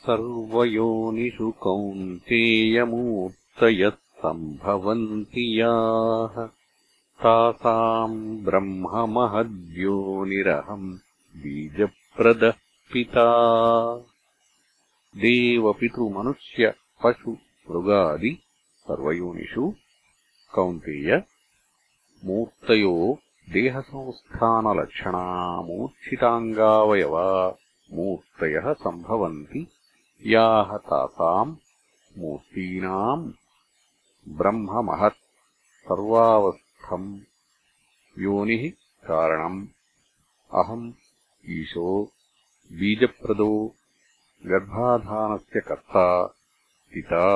सर्वयोनिषु कौन्तेयमूर्तयः सम्भवन्ति याः। तासाम् ब्रह्ममहद्योनिरहम् बीजप्रदः पिता। देवपितृमनुष्य पशु मृगादि सर्वयोनिषु कौन्तेय मूर्तयो देहसंस्थानलक्षणा मूर्च्छिताङ्गावयवा मूर्तयः सम्भवन्ति याः तासाम् मूर्तीनाम् ब्रह्ममहत् सर्वावस्थम् योनिः कारणम्। अहम् ईशो बीजप्रदो गर्भाधानस्य कर्ता पिता